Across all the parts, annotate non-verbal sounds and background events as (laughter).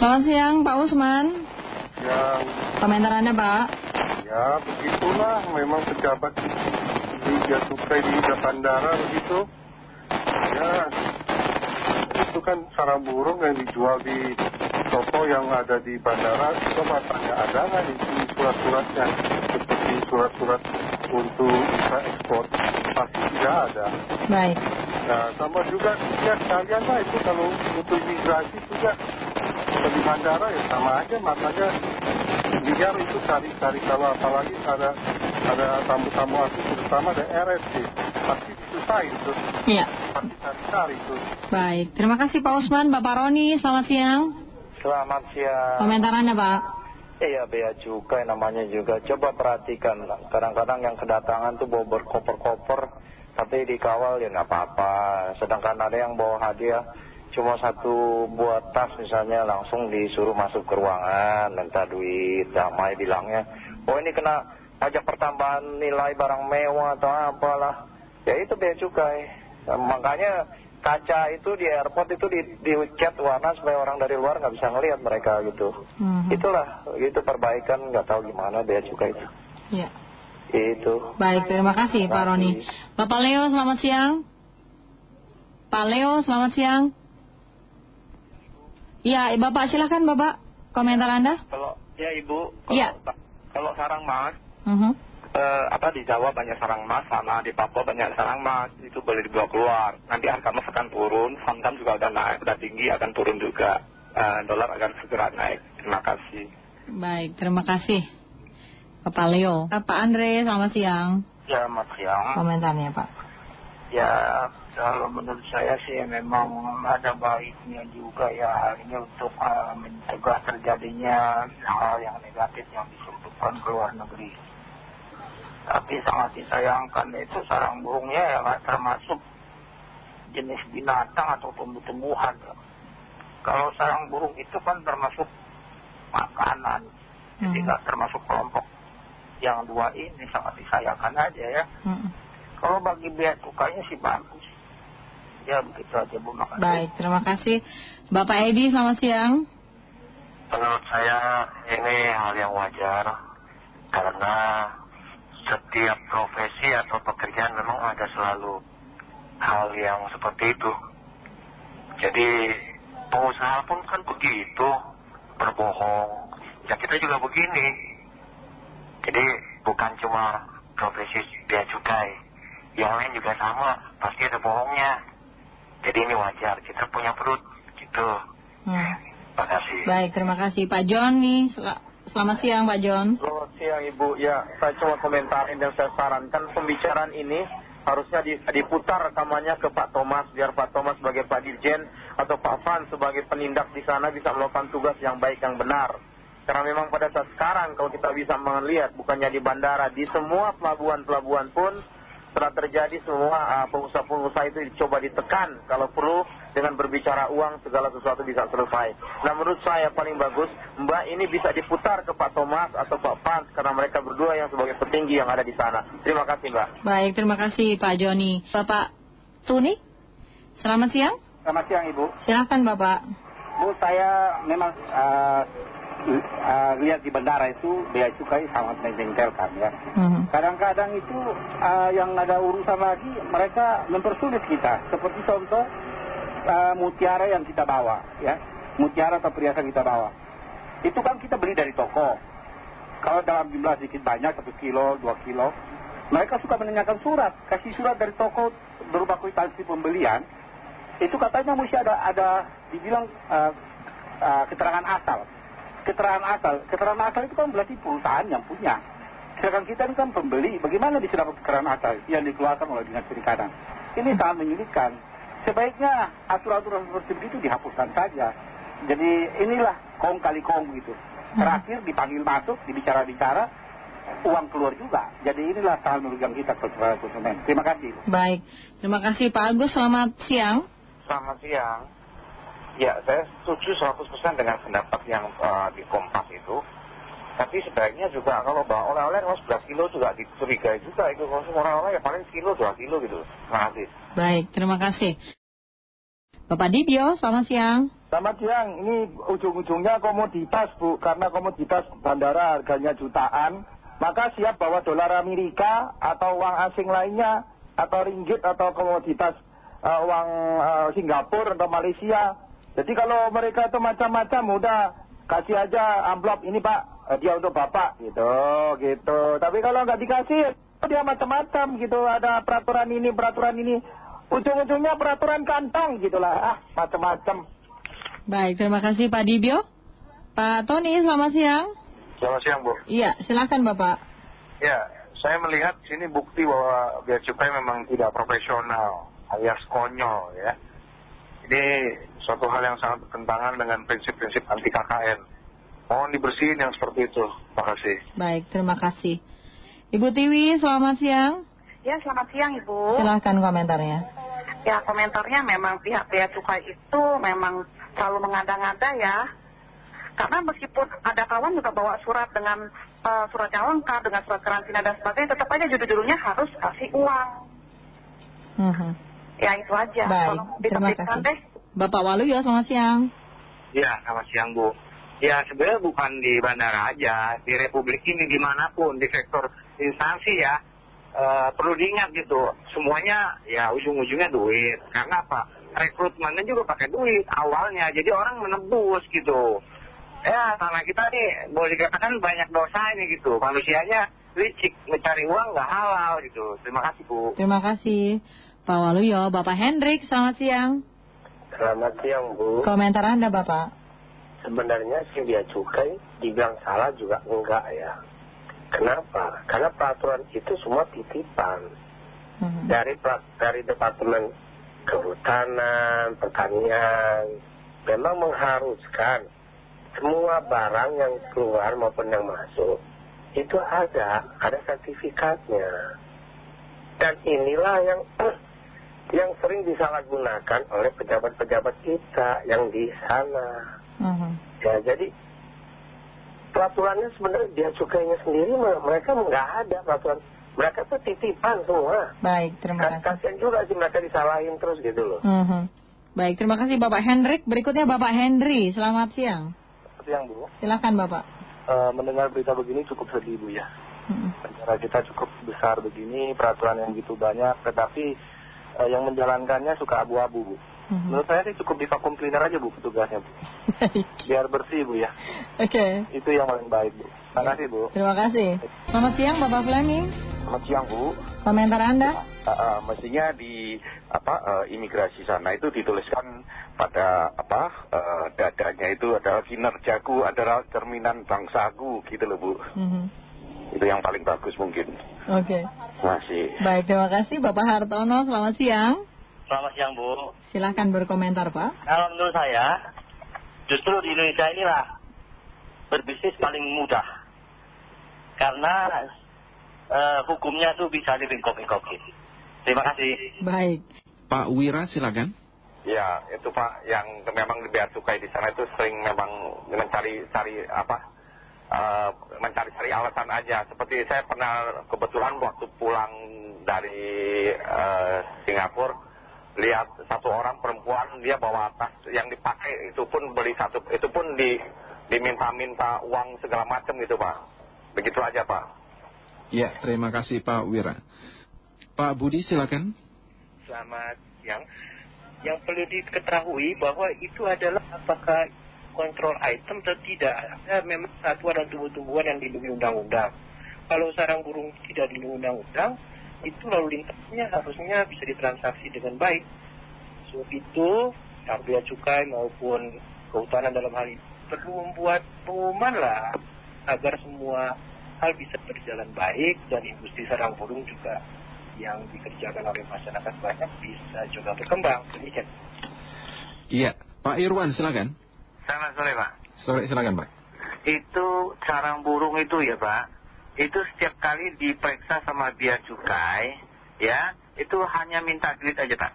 Selamat siang Pak Usman. Ya, Komentar Anda Pak. ya begitulah memang pejabat di Bea Cukai di bandara begitu. Ya, itu kan sarang burung yang dijual di toko yang ada di bandara. Coba tanya ada nggak di surat-suratnya seperti surat-surat untuk bisa ekspor pasti tidak ada. Baik. Nah, sama juga ya sekalian lah itu kalau untuk imigrasi juga di bandara ya sama aja makanya biar itu cari-cari kalau apalagi ada ada tamu-tamu asing terutama ada RSC pasti disusahin itu Iya. pasti cari-cari itu Baik. Terima kasih Pak Usman. Bapak Roni, selamat siang. Selamat siang. Komentar Anda Pak. Iya bea cukai namanya juga. Coba perhatikan. Kadang-kadang yang kedatangan tuh bawa berkoper-koper. Tapi dikawal ya nggak apa-apa. Sedangkan ada yang bawa hadiah. Cuma satu buat tas misalnya langsung disuruh masuk ke ruangan. Minta duit. Damai bilangnya. Oh ini kena pajak pertambahan nilai barang mewah atau apalah. Ya itu bea cukai. Nah, makanya kaca itu di airport itu di, dicat warna supaya orang dari luar nggak bisa ngelihat mereka gitu. Mhm. Itulah, itu perbaikan nggak tahu gimana bea cukai itu. Iya. Itu. Baik, terima kasih Pak Roni. Bapak Leo, selamat siang. Pak Leo, selamat siang. Iya, eh, Bapak silakan Bapak. Komentar Anda. Kalau ya ibu, kalau, Iya. kalau sarang emas, Mhm. eh, apa di Jawa banyak sarang emas, sama di Papua banyak sarang emas, itu boleh dibawa keluar. Nanti harga emas akan turun, Fantam juga udah naik, udah tinggi akan turun juga. Eh, dolar akan segera naik. Terima kasih. Baik, terima kasih. Bapak Leo. Pak Andre, selamat siang. Selamat siang. Komentarnya Pak. Ya, kalau menurut saya sih memang ada baiknya juga ya ini untuk eh, mencegah terjadinya hal yang negatif yang disebutkan ke luar negeri. Tapi sangat disayangkan itu sarang burungnya ya nggak termasuk jenis binatang atau tumbuh-tumbuhan. Kalau sarang burung itu kan termasuk makanan, jadi Hmm. nggak termasuk kelompok yang dua ini sangat disayangkan aja ya. Mhm. Kalau bagi bea cukainya sih bagus. Ya begitu aja Bu, makasih. Baik, terima kasih. Bapak Edi, selamat siang. Menurut saya ini hal yang wajar karena setiap profesi atau pekerjaan memang ada selalu hal yang seperti itu. Jadi pengusaha pun kan begitu, berbohong. Ya kita juga begini. Jadi bukan cuma profesi bea cukai, yang lain juga sama, pasti ada bohongnya. Jadi ini wajar, kita punya perut gitu. Hmm. Terima kasih. Baik, terima kasih. Pak John nih, sel- selamat siang Pak John. Selamat siang Ibu. Ya, saya cuma komentarin dan saya sarankan pembicaraan ini harusnya di- diputar rekamannya ke Pak Thomas biar Pak Thomas sebagai Pak Dirjen atau Pak Fan sebagai penindak di sana bisa melakukan tugas yang baik yang benar. Karena memang pada saat sekarang kalau kita bisa melihat bukannya di bandara di semua pelabuhan-pelabuhan pun telah terjadi semua ah, pengusaha-pengusaha itu dicoba ditekan kalau perlu dengan berbicara uang segala sesuatu bisa selesai. Nah menurut saya paling bagus Mbak ini bisa diputar ke Pak Thomas atau Pak Fans karena mereka berdua yang sebagai petinggi yang ada di sana. Terima kasih Mbak. Baik, terima kasih Pak Joni. Bapak Tuni, selamat siang. Selamat siang Ibu. Silahkan Bapak. Bu, saya memang eh, eh, lihat di bandara itu bea cukai sangat menjengkelkan ya. Mhm. Kadang-kadang itu eh, yang ada urusan lagi mereka mempersulit kita. Seperti contoh eh, mutiara yang kita bawa ya. Mutiara atau perhiasan kita bawa. Itu kan kita beli dari toko. Kalau dalam jumlah sedikit banyak, satu kilo, dua kilo. Mereka suka menanyakan surat. Kasih surat dari toko berupa kwitansi pembelian. Itu katanya mesti ada, ada dibilang eh, eh, keterangan asal. Keterangan asal. Keterangan asal itu kan berarti perusahaan yang punya. Sedangkan kita ini kan pembeli, bagaimana bisa dapat keterangan asal yang dikeluarkan oleh dinas perikanan? Ini sangat menyulitkan. Sebaiknya aturan-aturan seperti itu dihapuskan saja. Jadi inilah kong kali kong gitu. Terakhir dipanggil masuk, dibicara-bicara, uang keluar juga. Jadi inilah sangat merugikan kita konsumen. Terima kasih. Baik, terima kasih Pak Agus. Selamat siang. Selamat siang. Ya, saya setuju 100% dengan pendapat yang eh, di Kompas itu. Tapi sebaiknya juga kalau bawa oleh-oleh kalau 11 kilo juga dicurigai juga itu kalau semua oleh-oleh ya paling kilo 2 kilo gitu. Terima kasih. Baik, terima kasih. Bapak Dibio, selamat siang. Selamat siang, ini ujung-ujungnya komoditas Bu, karena komoditas bandara harganya jutaan, maka siap bawa dolar Amerika atau uang asing lainnya, atau ringgit atau komoditas uh, uang uh, Singapura atau Malaysia. Jadi kalau mereka itu macam-macam, udah kasih aja amplop ini Pak, dia untuk Bapak gitu, gitu. Tapi kalau nggak dikasih, dia macam-macam gitu, ada peraturan ini, peraturan ini. Ujung-ujungnya peraturan kantong gitulah, ah macam-macam. Baik, terima kasih Pak Dibio. Pak Tony, selamat siang. Selamat siang Bu. Iya, silakan Bapak. Ya, saya melihat sini bukti bahwa Bea Cukai memang tidak profesional, alias konyol ya. Ini suatu hal yang sangat bertentangan dengan prinsip-prinsip anti KKN. Mohon dibersihin yang seperti itu. Terima kasih. Baik, terima kasih. Ibu Tiwi, selamat siang. Ya, selamat siang Ibu. Silahkan komentarnya. Ya, komentarnya memang pihak Bea Cukai itu memang selalu mengada-ngada ya. Karena meskipun ada kawan juga bawa surat dengan uh, surat yang lengkap, dengan surat karantina dan sebagainya, tetap aja judul-judulnya harus kasih uang. Mhm. Ya, itu aja. Baik, terima kasih. deh. Bapak Waluyo, selamat siang. Ya, selamat siang Bu. Ya sebenarnya bukan di bandara aja, di Republik ini di mana pun, di sektor instansi ya, eh, perlu diingat gitu, semuanya ya ujung-ujungnya duit. Karena apa? Rekrutmennya juga pakai duit awalnya, jadi orang menebus gitu. Ya, karena kita nih boleh dikatakan banyak dosa ini gitu, manusianya licik, mencari uang nggak halal gitu. Terima kasih Bu. Terima kasih. Pak Waluyo, Bapak Hendrik, selamat siang. Selamat siang Bu. Komentar Anda Bapak. Sebenarnya si Bea Cukai dibilang salah juga enggak ya. Kenapa? Karena peraturan itu semua titipan. Mhm. Dari, dari Departemen Kehutanan, Pertanian, memang mengharuskan semua barang yang keluar maupun yang masuk itu ada, ada sertifikatnya. Dan inilah yang (clears throat) yang sering disalahgunakan oleh pejabat-pejabat kita yang di sana. Mhm. Ya, jadi peraturannya sebenarnya dia cukainya sendiri me- mereka nggak ada peraturan. Mereka tuh titipan semua. Baik, terima Kan kasih. kasihan juga sih mereka disalahin terus gitu loh. Mhm. Baik, terima kasih Bapak Hendrik. Berikutnya Bapak Henry, selamat siang. Siang Bu, Silakan Bapak. Eh, mendengar berita begini cukup sedih Bu ya. Mhm. Negara kita cukup besar begini, peraturan yang gitu banyak, tetapi yang menjalankannya suka abu-abu Bu. Mhm. Menurut saya sih cukup di vakum cleaner aja Bu petugasnya Bu. (laughs) Biar bersih Bu ya. Oke, Itu yang paling baik Bu. Terima kasih Bu. terima kasih. Selamat siang Bapak Fleming. Selamat siang Bu. Komentar Anda? Uh, uh, mestinya di apa uh, imigrasi sana itu dituliskan pada apa uh, dadanya itu adalah kinerjaku adalah cerminan bangsaku gitu loh Bu. Mhm. Itu yang paling bagus mungkin. Oke. Masih. Baik, terima kasih Bapak Hartono. Selamat siang. Selamat siang Bu. Silahkan berkomentar Pak. Kalau menurut saya, justru di Indonesia inilah berbisnis paling mudah. Karena eh, hukumnya tuh bisa dibengkok-bengkokin. Terima kasih. Baik. Pak Wira silakan. Ya, itu Pak, yang memang di Bea Cukai di sana itu sering memang mencari cari apa, mencari-cari alasan aja. Seperti saya pernah kebetulan waktu pulang dari eh, Singapura, lihat satu orang perempuan dia bawa tas yang dipakai itu pun beli satu, itu pun di diminta-minta uang segala macam gitu Pak. Begitu aja Pak. Ya, terima kasih Pak Wira. Pak Budi silakan. Selamat siang. Yang perlu diketahui bahwa itu adalah apakah kontrol item atau tidak. Ada memang satwa dan tumbuh-tumbuhan yang dilindungi undang-undang. Kalau sarang burung tidak dilindungi undang-undang, itu lalu lintasnya harusnya bisa ditransaksi dengan baik. Sebab itu, yang bea cukai maupun kehutanan dalam hal ini perlu membuat pengumuman lah agar semua hal bisa berjalan baik dan industri sarang burung juga yang dikerjakan oleh masyarakat banyak bisa juga berkembang. Demikian. Iya, Pak Irwan silakan. Selamat sore Pak. Sore silakan Pak. Itu sarang burung itu ya Pak, itu setiap kali diperiksa sama bea cukai, ya, itu hanya minta duit aja Pak.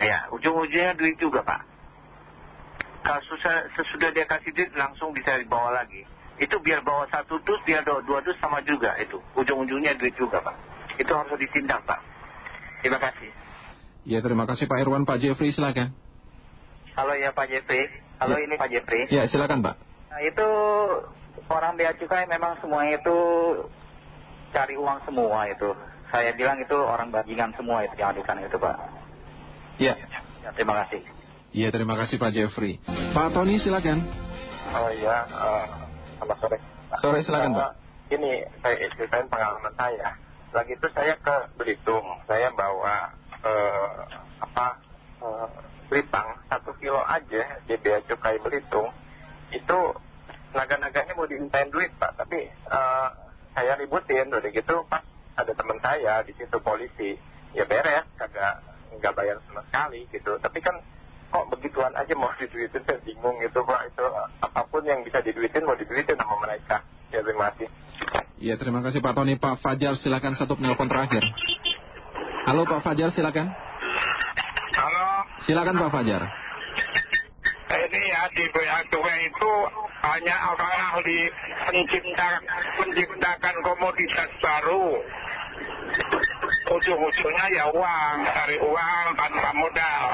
Ya, ujung-ujungnya duit juga Pak. Kalau susah, sesudah dia kasih duit langsung bisa dibawa lagi. Itu biar bawa satu dus, biar bawa dua dus sama juga itu. Ujung-ujungnya duit juga Pak. Itu harus ditindak Pak. Terima kasih. Ya, terima kasih Pak Irwan. Pak Jeffrey silakan. Halo ya Pak Jeffrey. Halo Ya. ini Pak Jeffrey. Ya, silakan Pak. Nah, itu orang bea cukai memang semuanya itu cari uang semua itu. Saya bilang itu orang bajingan semua itu yang di sana itu Pak. Ya. Ya, terima kasih. Iya, terima kasih Pak Jeffrey. Pak Tony, silakan. Oh iya, eh, selamat sore. Sore, silakan, Eh, Pak. Ini saya ceritain pengalaman saya. Lagi itu saya ke Belitung, saya bawa eh, apa eh, Belitang satu kilo aja di bea cukai Belitung itu naga-naganya mau dimintain duit pak, tapi eh, saya ributin udah gitu pas ada teman saya di situ polisi ya beres kagak nggak bayar sama sekali gitu tapi kan kok begituan aja mau (laughs) diduitin saya bingung gitu pak itu apa pun yang bisa diduitin mau diduitin sama mereka ya terima kasih Iya, terima kasih Pak Tony. Pak Fajar, silakan satu penelpon terakhir. Halo Pak Fajar, silakan. Silakan Pak Fajar. Ini ya di beacukai itu hanya orang ahli pencinta menciptakan komoditas baru. Ujung-ujungnya ya uang, cari uang tanpa modal.